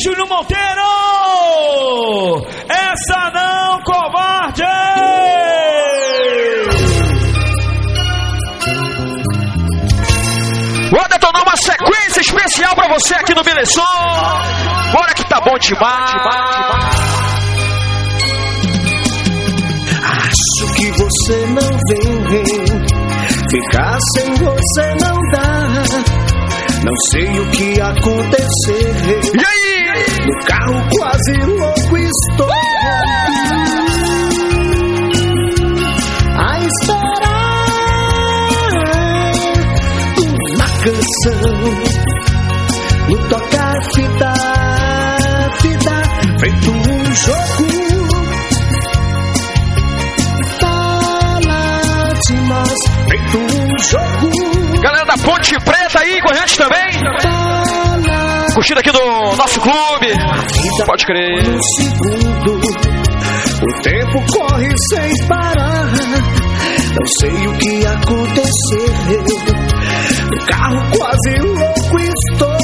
Júnior Monteiro! Essa não, covarde! Vou detonar uma sequência especial pra você aqui no Belezon. Bora que tá bom demais. Acho que você não vem. Ficar sem você não dá. Sei o que aconteceu. E aí? No carro quase louco estou. A esperar uma canção. No tocar fita, fita, feito um jogo. Feito um jogo. Galera da Ponte Preta aí com a gente também. Curtindo aqui do nosso clube. Pode crer. um segundo. O tempo corre sem parar. Não sei o que aconteceu. O carro quase louco estou.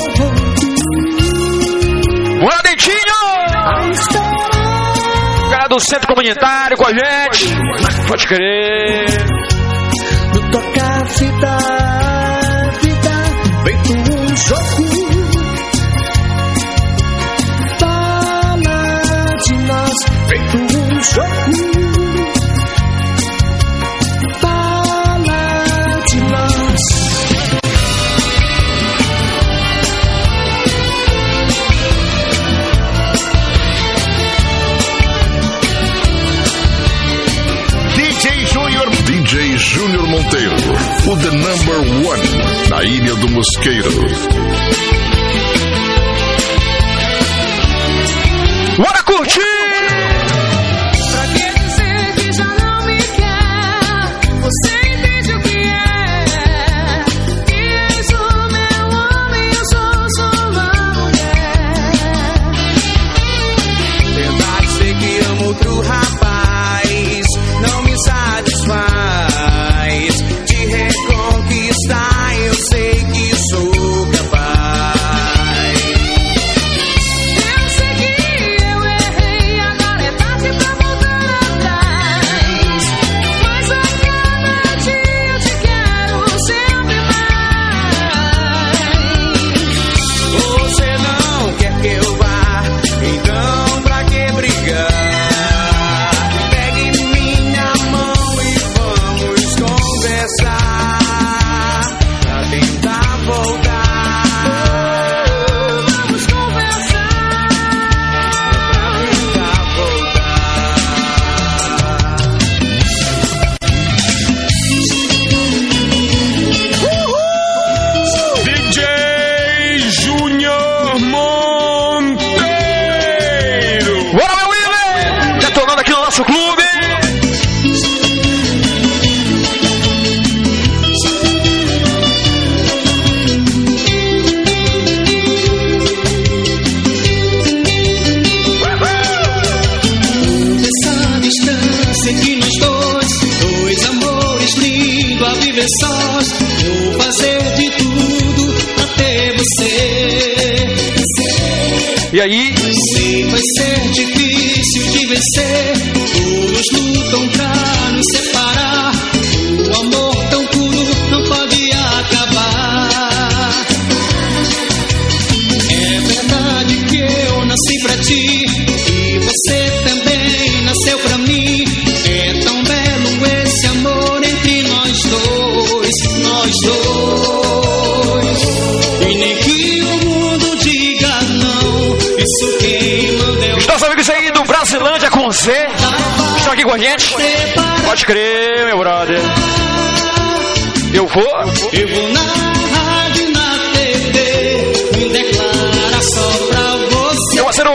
Bora, Dentinho! A esperar Galera do centro comunitário com a gente. Pode crer. Monteiro. O The Number One. Na Ilha do Mosqueiro. E aí? Z estão aqui com a gente. Pode crer, meu brother. Eu vou. Eu vou na rádio, na TV, me declara só pra você. Meu parceiro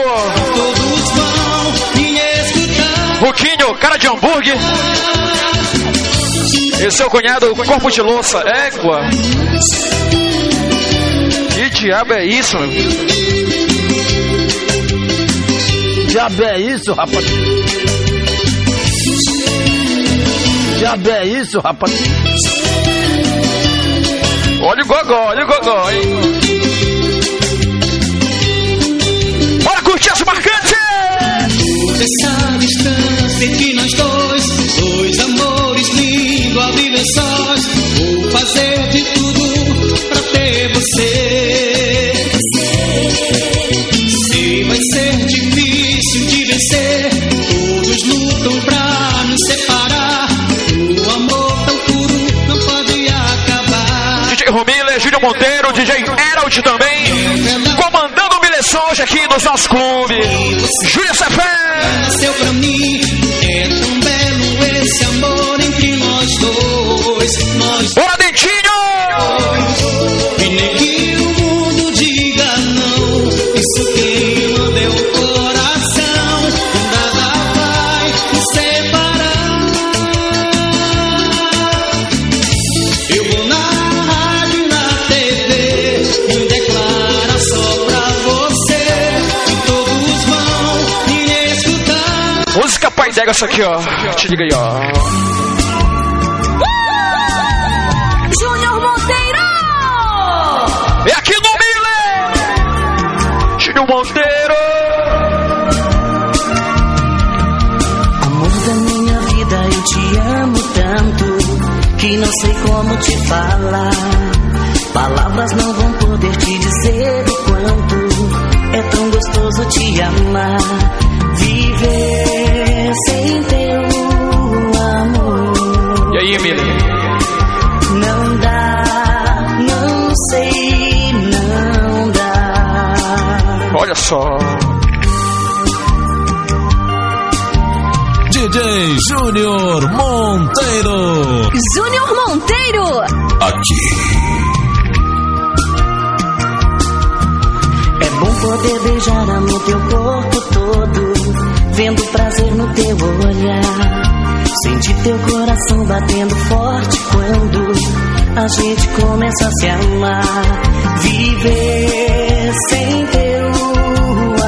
Todos vão me escutar. Cara de hambúrguer. Esse é o cunhado, corpo de louça. Égua. Que diabo é isso, meu? diabo é isso, rapaz? Diabo é isso, rapaz? Olha o gogó, olha o gogó, hein? Bora curtir as marcantes! Essa distância entre nós dois, dois amores lindos a viver sós, vou fazer de tudo. Também. Comandando o Milesson hoje aqui nos nossos clubes. Júlia Cefé. Dega, essa aqui, ó. Te liga aí, ó. Júnior Monteiro! É aqui no Miller! Júnior Monteiro! Amor da minha vida, eu te amo tanto que não sei como te falar. Palavras não vão poder te dizer o quanto é tão gostoso te amar. Olha só. DJ Júnior Monteiro. Júnior Monteiro! É bom poder beijar no teu corpo todo, vendo prazer no teu olhar. Sentir teu coração batendo forte quando a gente começa a se amar. Viver sem teu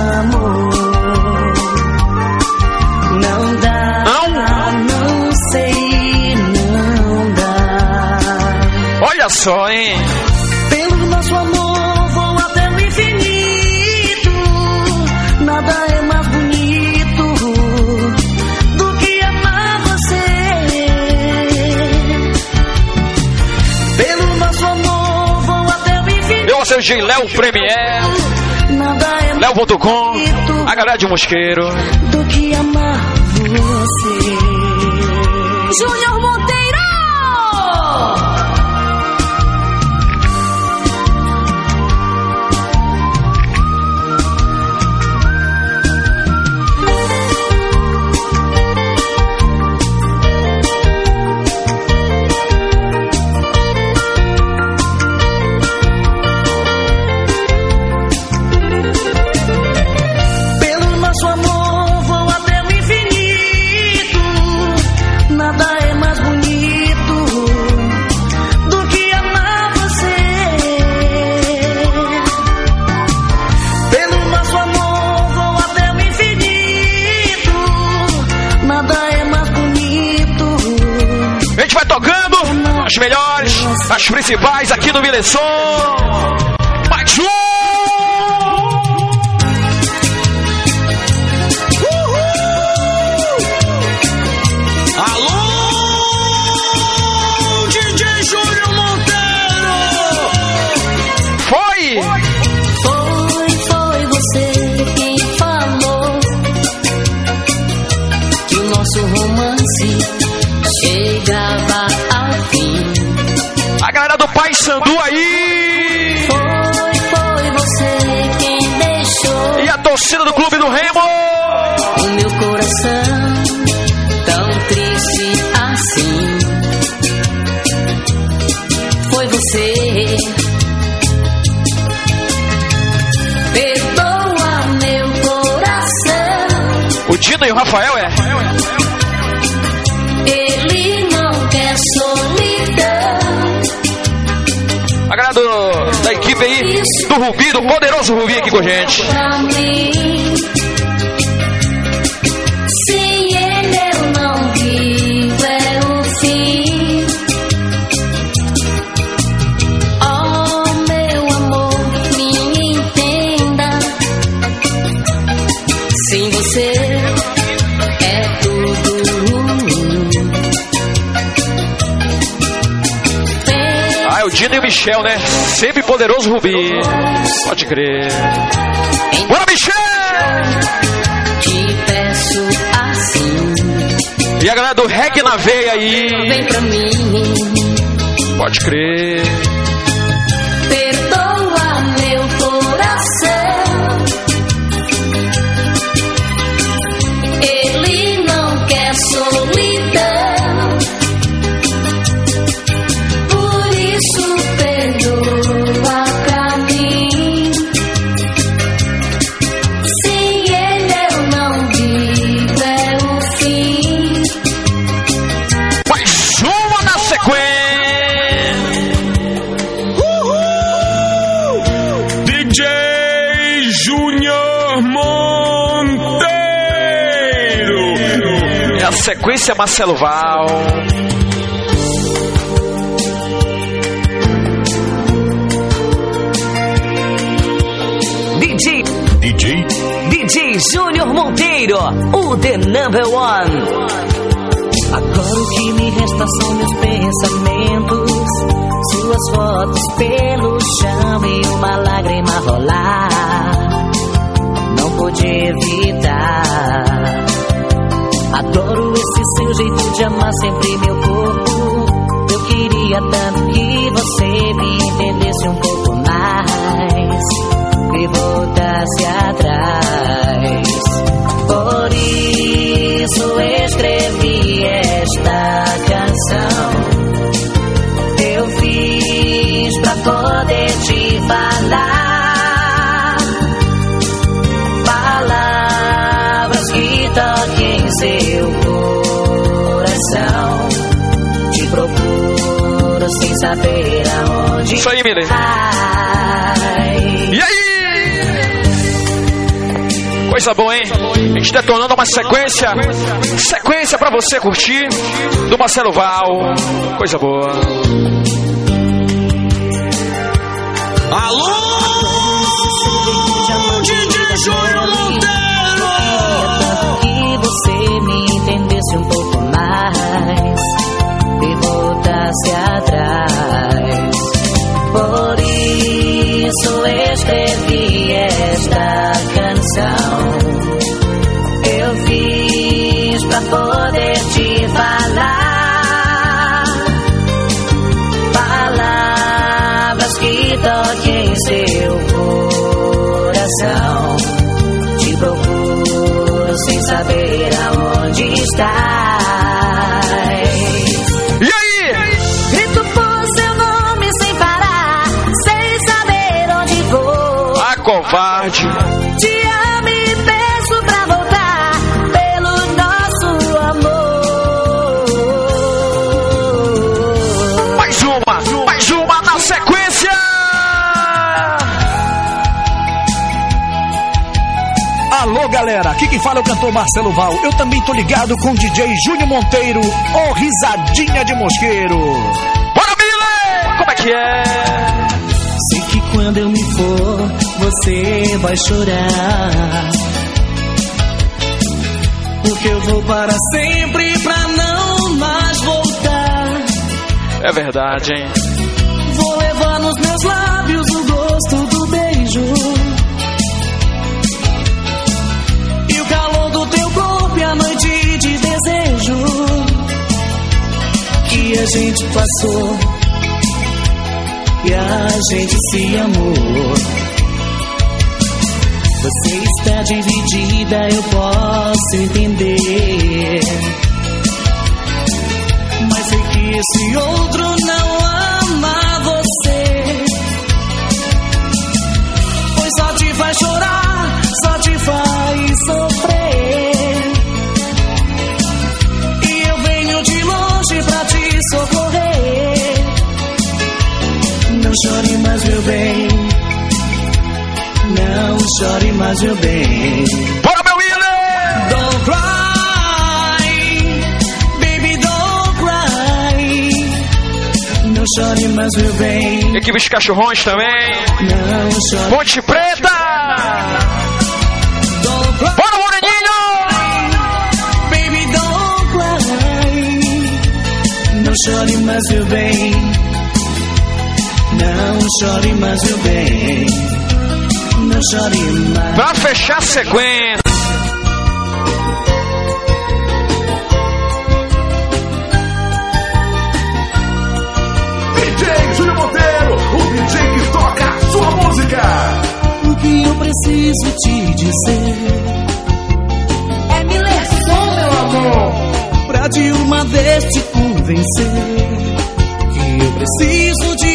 DJ Léo Premier, é Léo.com, a galera de Mosqueiro. do que amar as principais aqui no Milesson. Galera do Pai Sandu aí! Foi, foi você quem deixou E a torcida do Clube do Remo! o meu coração tão triste assim. Foi você. Perdoa meu coração. O Dino e o Rafael é? Ele do Rubi, do poderoso Rubi aqui com a gente. Ah, é o Dino e o Michel, né? Sempre poderoso Rubi. Pode crer. Bora, Michel! Te peço assim, E a galera do Reg na veia aí. Pode crer. A sequência Marcelo Val. DJ, DJ DJ Júnior Monteiro, o The Number One. Agora o que me resta são meus pensamentos. Suas fotos pelo chão e uma lágrima rolar. Não pude evitar. Adoro esse seu jeito de amar sempre meu corpo. Eu queria tanto que você me entendesse um pouco mais. E voltasse atrás. Por isso escrevi saber aonde Isso aí, vai. E aí? Coisa boa, hein? A gente detonando uma sequência. Sequência pra você curtir. Do Marcelo Val. Coisa boa. Alô, palavras que toquem seu coração. Te procuro sem saber aonde estás. E aí? Grito por seu nome sem parar, sem saber onde vou. A covarde. Alô galera, aqui quem fala é o cantor Marcelo Val. Eu também tô ligado com o DJ Júnior Monteiro, ô risadinha de mosqueiro. Bora, Miller! Como é que é? Sei que quando eu me for, você vai chorar. Porque eu vou para sempre pra não mais voltar. É verdade, hein? Vou levar nos meus lábios o gosto do beijo. Gente passou. E a gente se amou. Você está dividida, eu posso entender. Mas sei que esse outro não ama mais, meu bem. Bora, meu Miller! Don't cry, baby, don't cry. Não chore mais, meu bem. Equipe dos cachorrões também. Não chore. Ponte Preta! Don't cry, Bora, Moreninho! baby, don't cry. Não chore mais, meu bem. Não chore mais, meu bem. Pra fechar a sequência. DJ Júnior Monteiro, o DJ que toca sua música. O que eu preciso te dizer É Miller Som, meu amor. pra de uma vez te convencer que eu preciso de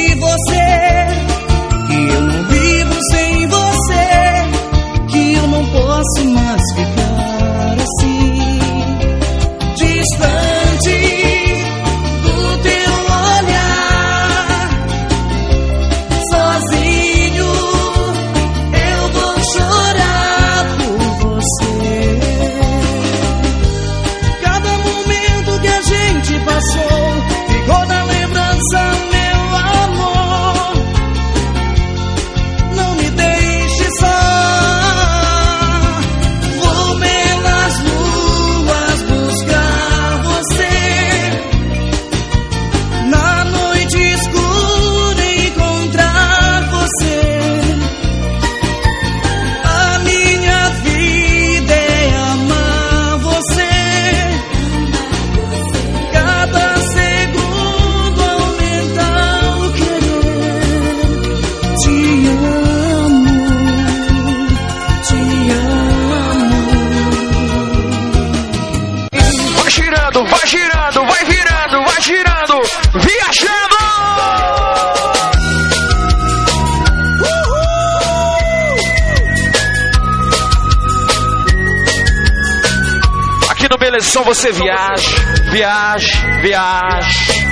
Melisson, você viaja, viaja, viaja.